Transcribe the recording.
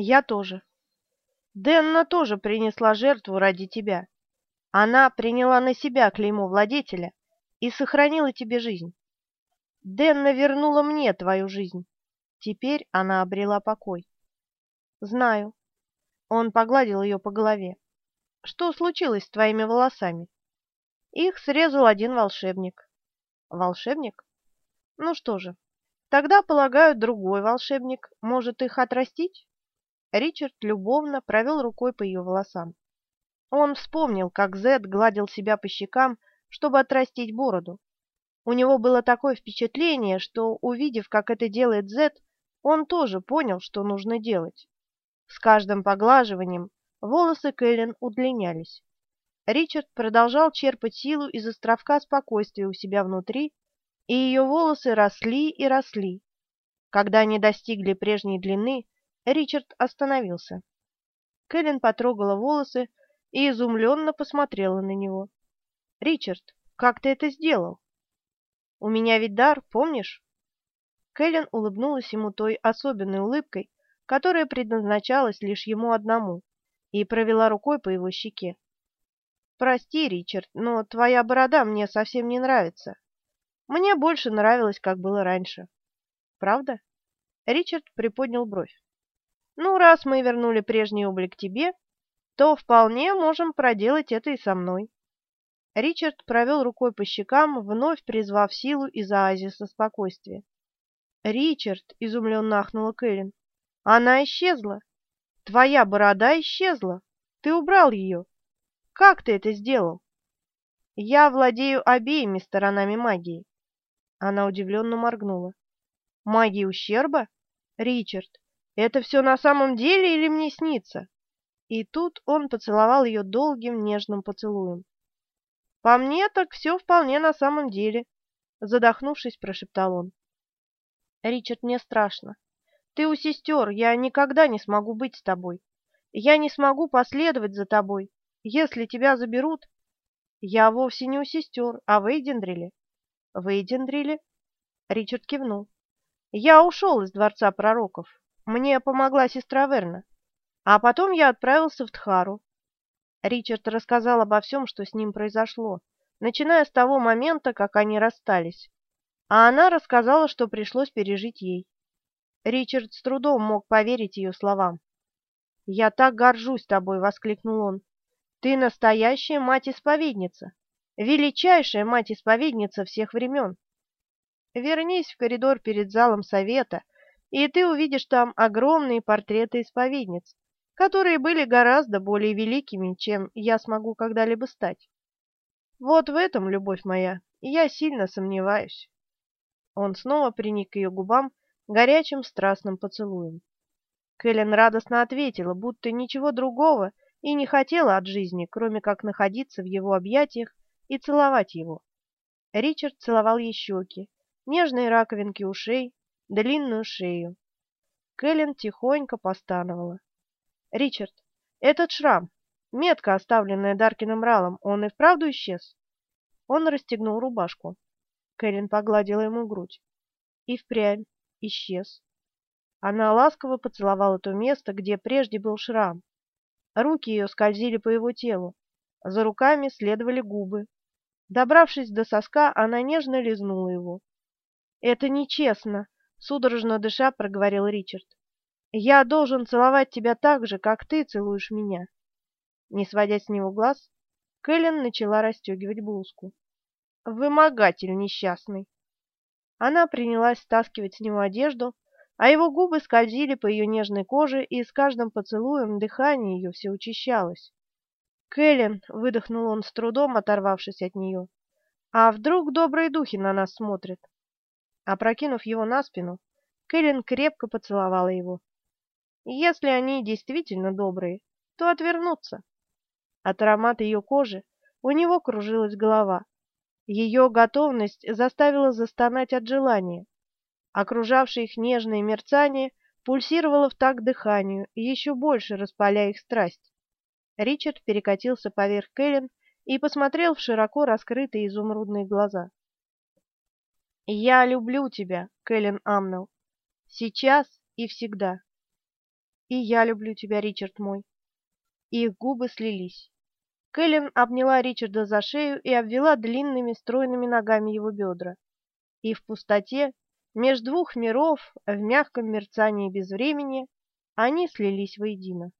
Я тоже. Денна тоже принесла жертву ради тебя. Она приняла на себя клеймо владетеля и сохранила тебе жизнь. Денна вернула мне твою жизнь. Теперь она обрела покой. Знаю. Он погладил ее по голове. Что случилось с твоими волосами? Их срезал один волшебник. Волшебник? Ну что же, тогда, полагаю, другой волшебник может их отрастить? Ричард любовно провел рукой по ее волосам. Он вспомнил, как Зед гладил себя по щекам, чтобы отрастить бороду. У него было такое впечатление, что, увидев, как это делает Зед, он тоже понял, что нужно делать. С каждым поглаживанием волосы Кэлен удлинялись. Ричард продолжал черпать силу из островка спокойствия у себя внутри, и ее волосы росли и росли. Когда они достигли прежней длины, Ричард остановился. Кэлен потрогала волосы и изумленно посмотрела на него. «Ричард, как ты это сделал?» «У меня ведь дар, помнишь?» Кэлен улыбнулась ему той особенной улыбкой, которая предназначалась лишь ему одному, и провела рукой по его щеке. «Прости, Ричард, но твоя борода мне совсем не нравится. Мне больше нравилось, как было раньше». «Правда?» Ричард приподнял бровь. Ну, раз мы вернули прежний облик тебе, то вполне можем проделать это и со мной. Ричард провел рукой по щекам, вновь призвав силу из оазиса спокойствия. «Ричард!» — изумленно ахнула Кэлен. «Она исчезла! Твоя борода исчезла! Ты убрал ее! Как ты это сделал?» «Я владею обеими сторонами магии». Она удивленно моргнула. «Магия ущерба? Ричард, это все на самом деле или мне снится? И тут он поцеловал ее долгим нежным поцелуем. По мне так все вполне на самом деле, задохнувшись, прошептал он. Ричард, мне страшно. Ты у сестер, я никогда не смогу быть с тобой. Я не смогу последовать за тобой. Если тебя заберут... Я вовсе не у сестер, а в Эйдендриле. В Эйдендриле? Ричард кивнул. Я ушел из Дворца Пророков. Мне помогла сестра Верна. А потом я отправился в Тхару. Ричард рассказал обо всем, что с ним произошло, начиная с того момента, как они расстались. А она рассказала, что пришлось пережить ей. Ричард с трудом мог поверить ее словам. «Я так горжусь тобой!» — воскликнул он. «Ты настоящая мать-исповедница, величайшая мать-исповедница всех времен. Вернись в коридор перед залом совета и ты увидишь там огромные портреты исповедниц, которые были гораздо более великими, чем я смогу когда-либо стать. Вот в этом, любовь моя, я сильно сомневаюсь. Он снова приник к ее губам горячим страстным поцелуем. Кэлен радостно ответила, будто ничего другого и не хотела от жизни, кроме как находиться в его объятиях и целовать его. Ричард целовал ей щеки, нежные раковинки ушей, длинную шею. Кэлен тихонько постановала. «Ричард, этот шрам, метка, оставленная Даркиным Ралом, он и вправду исчез?» Он расстегнул рубашку. Кэлен погладила ему грудь. И впрямь исчез. Она ласково поцеловала то место, где прежде был шрам. Руки ее скользили по его телу. За руками следовали губы. Добравшись до соска, она нежно лизнула его. «Это нечестно!» Судорожно дыша, проговорил Ричард. «Я должен целовать тебя так же, как ты целуешь меня». Не сводя с него глаз, Кэлен начала расстегивать блузку. «Вымогатель несчастный!» Она принялась стаскивать с него одежду, а его губы скользили по ее нежной коже, и с каждым поцелуем дыхание ее все учащалось. «Кэлен!» — выдохнул он с трудом, оторвавшись от нее. «А вдруг добрые духи на нас смотрят?» Опрокинув его на спину, Кэлен крепко поцеловала его. Если они действительно добрые, то отвернутся. От аромата ее кожи у него кружилась голова. Ее готовность заставила застонать от желания. Окружавшее их нежное мерцание пульсировало в такт дыханию, еще больше распаляя их страсть. Ричард перекатился поверх Кэлен и посмотрел в широко раскрытые изумрудные глаза. «Я люблю тебя, Кэлен Амнел, сейчас и всегда». И я люблю тебя, Ричард мой. Их губы слились. Кэлен обняла Ричарда за шею и обвела длинными стройными ногами его бедра. И в пустоте, меж двух миров, в мягком мерцании безвремени, они слились воедино.